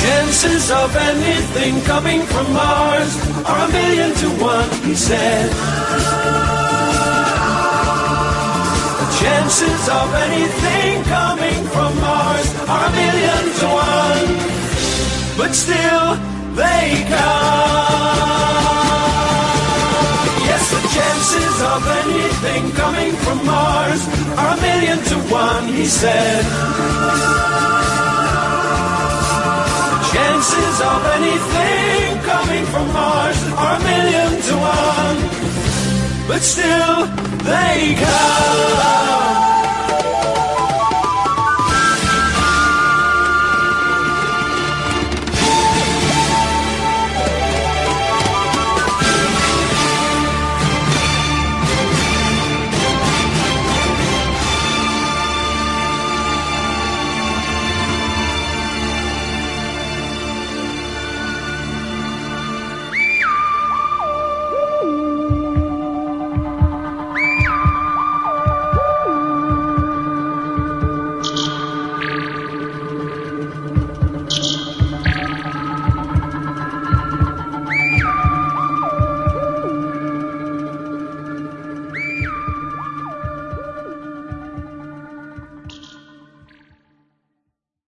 chances of anything coming from Mars are a million to one, he said. The chances of anything coming from Mars are a million to one, but still they come. Yes, the chances of anything coming from Mars are a million to one, he said. Chances of anything coming from Mars are a million to one, but still they come.